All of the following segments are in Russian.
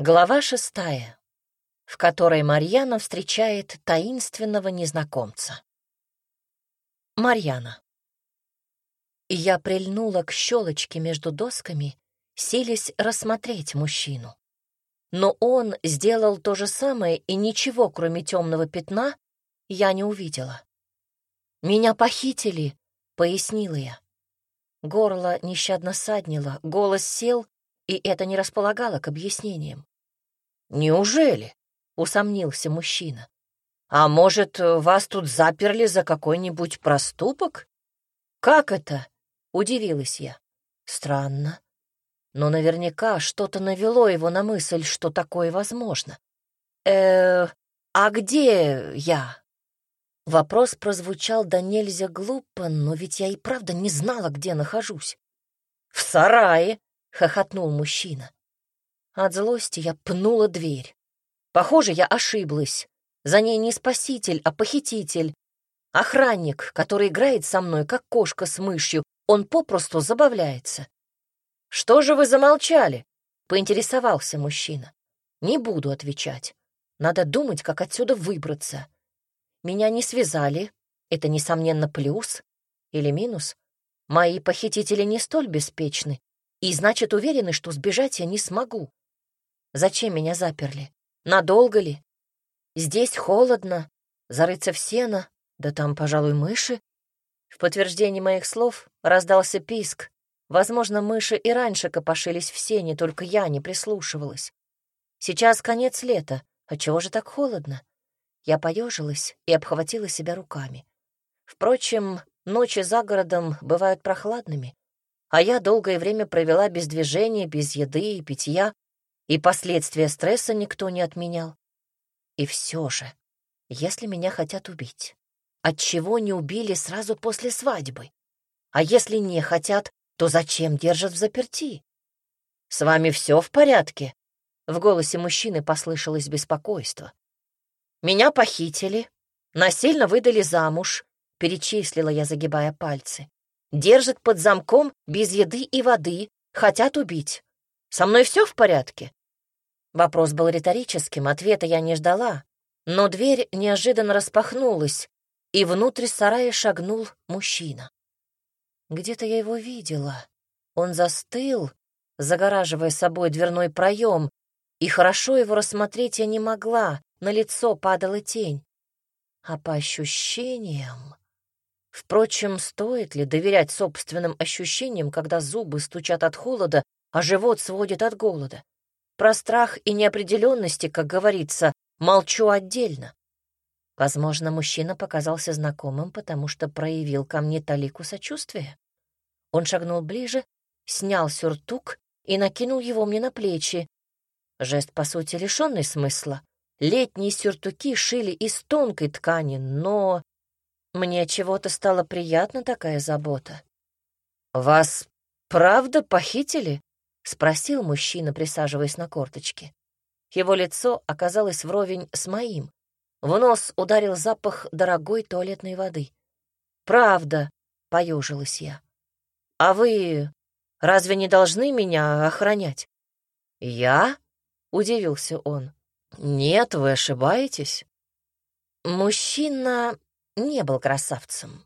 Глава шестая, в которой Марьяна встречает таинственного незнакомца. Марьяна. Я прильнула к щелочке между досками, силясь рассмотреть мужчину. Но он сделал то же самое, и ничего, кроме темного пятна, я не увидела. «Меня похитили», — пояснила я. Горло нещадно саднило, голос сел, и это не располагало к объяснениям. «Неужели?» — усомнился мужчина. «А может, вас тут заперли за какой-нибудь проступок?» «Как это?» — удивилась я. «Странно. Но наверняка что-то навело его на мысль, что такое возможно. э а где я?» Вопрос прозвучал да нельзя глупо, но ведь я и правда не знала, где нахожусь. «В сарае!» — хохотнул мужчина. От злости я пнула дверь. Похоже, я ошиблась. За ней не спаситель, а похититель. Охранник, который играет со мной, как кошка с мышью, он попросту забавляется. «Что же вы замолчали?» — поинтересовался мужчина. «Не буду отвечать. Надо думать, как отсюда выбраться. Меня не связали. Это, несомненно, плюс или минус. Мои похитители не столь беспечны, и, значит, уверены, что сбежать я не смогу. Зачем меня заперли? Надолго ли? Здесь холодно, зарыться в сено, да там, пожалуй, мыши. В подтверждение моих слов раздался писк. Возможно, мыши и раньше копошились в сене, только я не прислушивалась. Сейчас конец лета, отчего же так холодно? Я поежилась и обхватила себя руками. Впрочем, ночи за городом бывают прохладными, а я долгое время провела без движения, без еды и питья, и последствия стресса никто не отменял. И все же, если меня хотят убить, отчего не убили сразу после свадьбы? А если не хотят, то зачем держат в заперти? «С вами все в порядке?» В голосе мужчины послышалось беспокойство. «Меня похитили, насильно выдали замуж», — перечислила я, загибая пальцы. «Держат под замком без еды и воды, хотят убить. Со мной все в порядке?» Вопрос был риторическим, ответа я не ждала, но дверь неожиданно распахнулась, и внутрь сарая шагнул мужчина. Где-то я его видела. Он застыл, загораживая собой дверной проем, и хорошо его рассмотреть я не могла, на лицо падала тень. А по ощущениям... Впрочем, стоит ли доверять собственным ощущениям, когда зубы стучат от холода, а живот сводит от голода? Про страх и неопределенности, как говорится, молчу отдельно. Возможно, мужчина показался знакомым, потому что проявил ко мне талику сочувствия. Он шагнул ближе, снял сюртук и накинул его мне на плечи. Жест, по сути, лишенный смысла. Летние сюртуки шили из тонкой ткани, но... Мне чего-то стало приятна такая забота. «Вас правда похитили?» — спросил мужчина, присаживаясь на корточки. Его лицо оказалось вровень с моим. В нос ударил запах дорогой туалетной воды. «Правда», — поежилась я. «А вы разве не должны меня охранять?» «Я?» — удивился он. «Нет, вы ошибаетесь». Мужчина не был красавцем,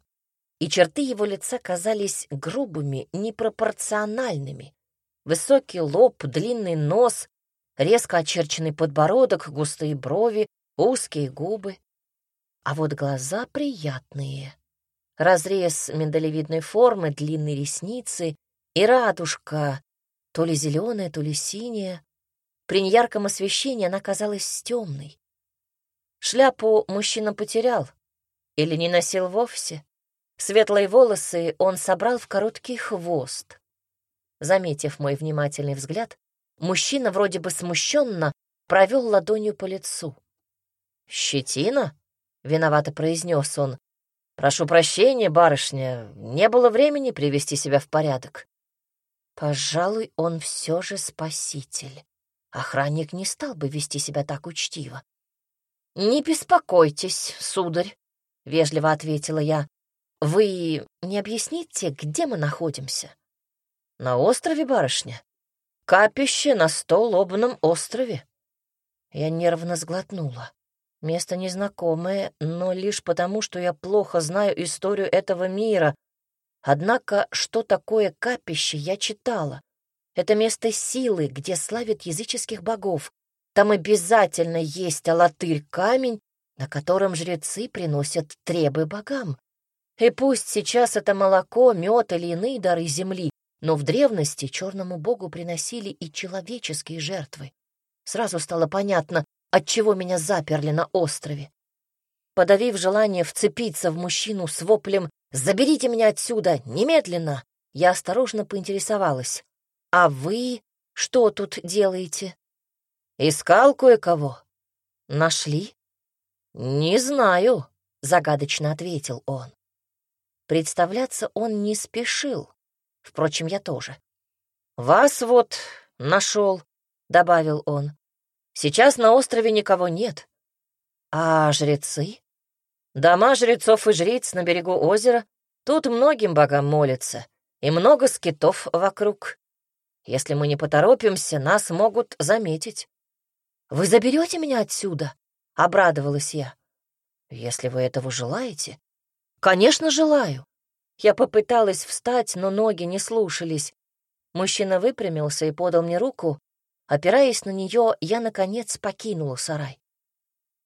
и черты его лица казались грубыми, непропорциональными. Высокий лоб, длинный нос, резко очерченный подбородок, густые брови, узкие губы. А вот глаза приятные. Разрез миндалевидной формы, длинные ресницы и радужка, то ли зеленая, то ли синяя. При неярком освещении она казалась темной. Шляпу мужчина потерял или не носил вовсе. Светлые волосы он собрал в короткий хвост. Заметив мой внимательный взгляд, мужчина вроде бы смущенно провел ладонью по лицу. «Щетина?» — виновато произнес он. «Прошу прощения, барышня, не было времени привести себя в порядок». Пожалуй, он все же спаситель. Охранник не стал бы вести себя так учтиво. «Не беспокойтесь, сударь», — вежливо ответила я. «Вы не объясните, где мы находимся?» «На острове, барышня?» капище на столобном острове». Я нервно сглотнула. Место незнакомое, но лишь потому, что я плохо знаю историю этого мира. Однако, что такое капище, я читала. Это место силы, где славят языческих богов. Там обязательно есть алатырь-камень, на котором жрецы приносят требы богам. И пусть сейчас это молоко, мед или иные дары земли, но в древности черному богу приносили и человеческие жертвы. Сразу стало понятно, отчего меня заперли на острове. Подавив желание вцепиться в мужчину с воплем «Заберите меня отсюда! Немедленно!» я осторожно поинтересовалась. «А вы что тут делаете?» «Искал кое-кого». «Нашли?» «Не знаю», — загадочно ответил он. Представляться он не спешил. Впрочем, я тоже. «Вас вот нашел», — добавил он. Сейчас на острове никого нет. А жрецы? Дома жрецов и жриц на берегу озера. Тут многим богам молятся, и много скитов вокруг. Если мы не поторопимся, нас могут заметить. «Вы заберете меня отсюда?» — обрадовалась я. «Если вы этого желаете». «Конечно, желаю». Я попыталась встать, но ноги не слушались. Мужчина выпрямился и подал мне руку, Опираясь на нее, я, наконец, покинула сарай.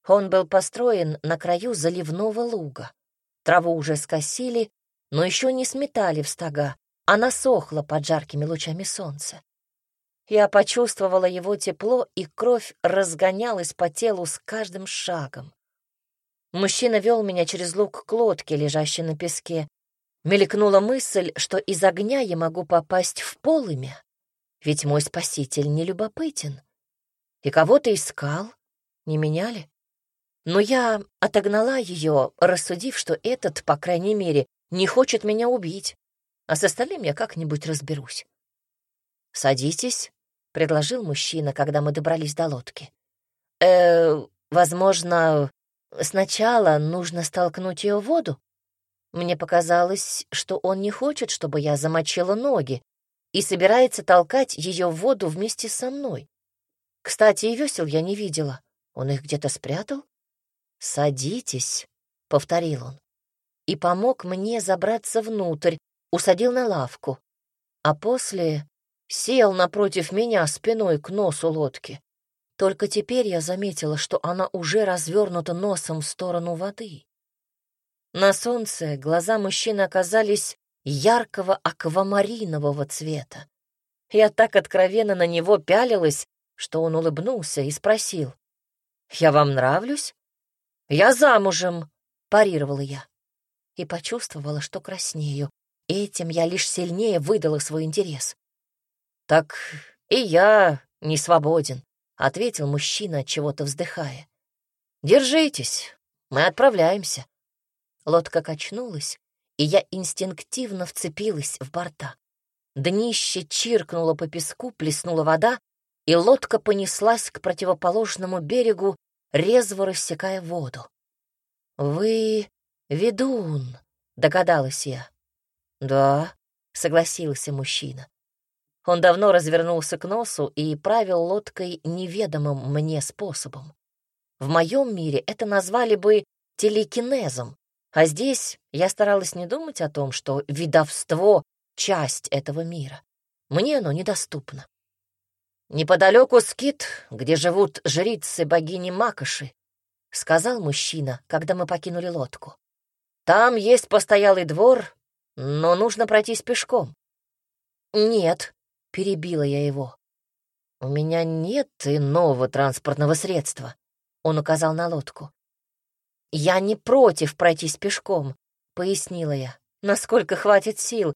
Он был построен на краю заливного луга. Траву уже скосили, но еще не сметали в стога, она сохла под жаркими лучами солнца. Я почувствовала его тепло, и кровь разгонялась по телу с каждым шагом. Мужчина вел меня через луг к лодке, лежащей на песке. Мелькнула мысль, что из огня я могу попасть в полымя. Ведь мой спаситель не любопытен. И кого-то искал, не меняли? Но я отогнала ее, рассудив, что этот, по крайней мере, не хочет меня убить, а с остальным я как-нибудь разберусь. «Садитесь», — предложил мужчина, когда мы добрались до лодки. «Э, возможно, сначала нужно столкнуть ее в воду?» Мне показалось, что он не хочет, чтобы я замочила ноги, и собирается толкать ее в воду вместе со мной. Кстати, и весел я не видела. Он их где-то спрятал? «Садитесь», — повторил он, и помог мне забраться внутрь, усадил на лавку, а после сел напротив меня спиной к носу лодки. Только теперь я заметила, что она уже развернута носом в сторону воды. На солнце глаза мужчины оказались яркого аквамаринового цвета. Я так откровенно на него пялилась, что он улыбнулся и спросил. «Я вам нравлюсь?» «Я замужем», — парировала я. И почувствовала, что краснею. Этим я лишь сильнее выдала свой интерес. «Так и я не свободен», — ответил мужчина, чего-то вздыхая. «Держитесь, мы отправляемся». Лодка качнулась, и я инстинктивно вцепилась в борта. Днище чиркнуло по песку, плеснула вода, и лодка понеслась к противоположному берегу, резво рассекая воду. «Вы ведун», — догадалась я. «Да», — согласился мужчина. Он давно развернулся к носу и правил лодкой неведомым мне способом. В моем мире это назвали бы телекинезом, а здесь я старалась не думать о том, что видовство — часть этого мира. Мне оно недоступно. «Неподалеку скит, где живут жрицы богини Макоши», — сказал мужчина, когда мы покинули лодку. «Там есть постоялый двор, но нужно пройтись пешком». «Нет», — перебила я его. «У меня нет иного транспортного средства», — он указал на лодку. «Я не против пройтись пешком», — пояснила я, — «насколько хватит сил.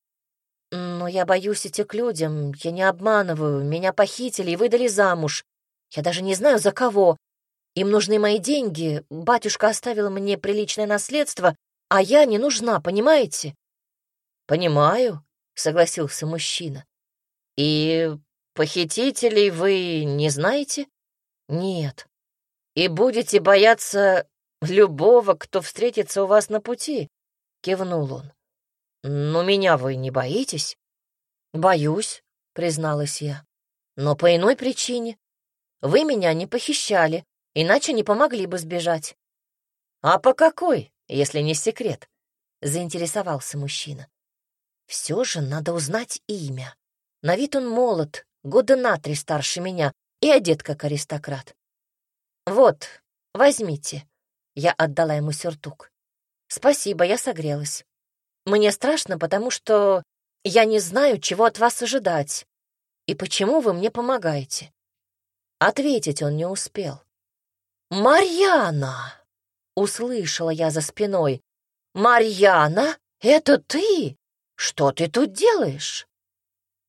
Но я боюсь идти к людям, я не обманываю, меня похитили и выдали замуж. Я даже не знаю, за кого. Им нужны мои деньги, батюшка оставил мне приличное наследство, а я не нужна, понимаете?» «Понимаю», — согласился мужчина. «И похитителей вы не знаете?» «Нет». «И будете бояться «Любого, кто встретится у вас на пути», — кивнул он. «Но меня вы не боитесь?» «Боюсь», — призналась я. но по иной причине. Вы меня не похищали, иначе не помогли бы сбежать. А по какой, если не секрет? Заинтересовался мужчина. Все же надо узнать имя. На вид он молод, года на три старше меня и одет как аристократ. Вот, возьмите. Я отдала ему сюртук. Спасибо, я согрелась. Мне страшно, потому что я не знаю, чего от вас ожидать и почему вы мне помогаете. Ответить он не успел. «Марьяна!» — услышала я за спиной. «Марьяна, это ты? Что ты тут делаешь?»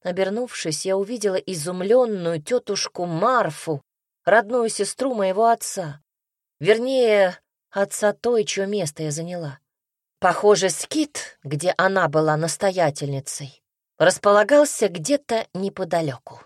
Обернувшись, я увидела изумленную тетушку Марфу, родную сестру моего отца. Вернее, отца той, чье место я заняла. Похоже, скит, где она была настоятельницей, располагался где-то неподалеку.